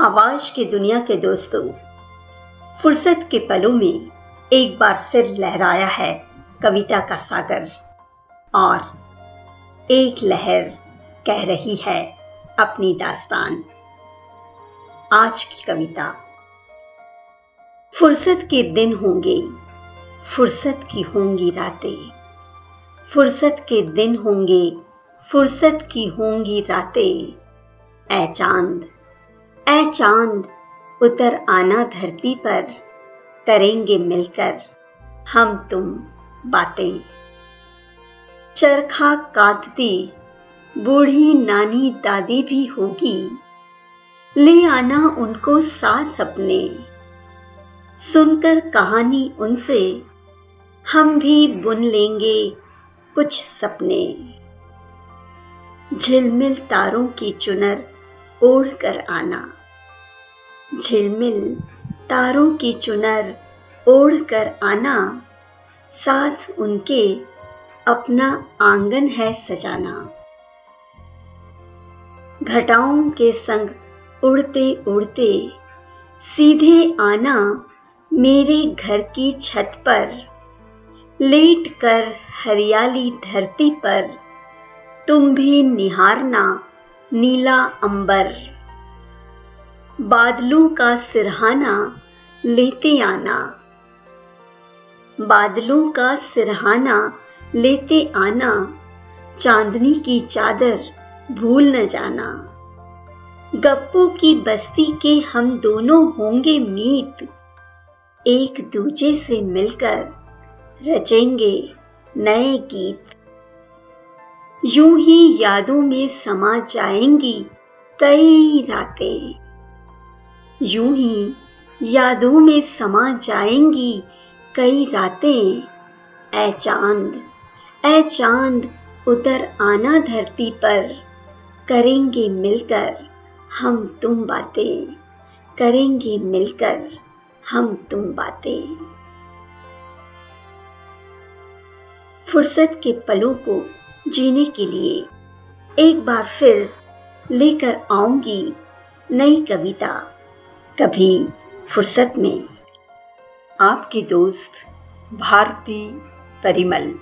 आवाज़ की दुनिया के दोस्तों, फुर्सत के पलों में एक बार फिर लहराया है कविता का सागर, और एक लहर कह रही है अपनी दास्तान। आज की कविता, फुर्सत के दिन होंगे, फुर्सत की होंगी रातें, फुर्सत के दिन होंगे, फुर्सत की होंगी रातें, ऐ चाँद। ऐ चाँद, उतर आना धरती पर, करेंगे मिलकर हम तुम बातें। चरखा काटती बूढ़ी नानी दादी भी होगी। ले आना उनको साथ अपने। सुनकर कहानी उनसे, हम भी बुन लेंगे कुछ सपने। झिलमिल तारों की चुनर ओढ़ कर आना। झिलमिल, तारों की चुनर ओढ़ कर आना, साथ उनके अपना आँगन है सजाना। घटाओं के संग उड़ते उड़ते सीधे आना मेरे घर की छत पर, लेट कर हरियाली धरती पर, तुम भी निहारना नीला अंबर। बादलों का सिरहाना लेते आना। बादलों का सिरहाना लेते आना, चांदनी की चादर भूल न जाना। गप्पू की बस्ती के हम दोनों होंगे मीत, एक दूजे से मिलकर रचेंगे नए गीत। यूँ ही यादों में समा जाएँगी कई रातें। यूँ ही यादों में समा जाएँगी कई रातें। ऐ चाँद ऐ चाँद उतर आना धरती पर। करेंगे मिलकर हम तुम बातें। करेंगे मिलकर हम तुम बातें। फुर्सत के पलों को जीने के लिए एक बार फिर लेकर आऊँगी नई कविता। कभी फुर्सत में आपकी दोस्त भारती परिमल।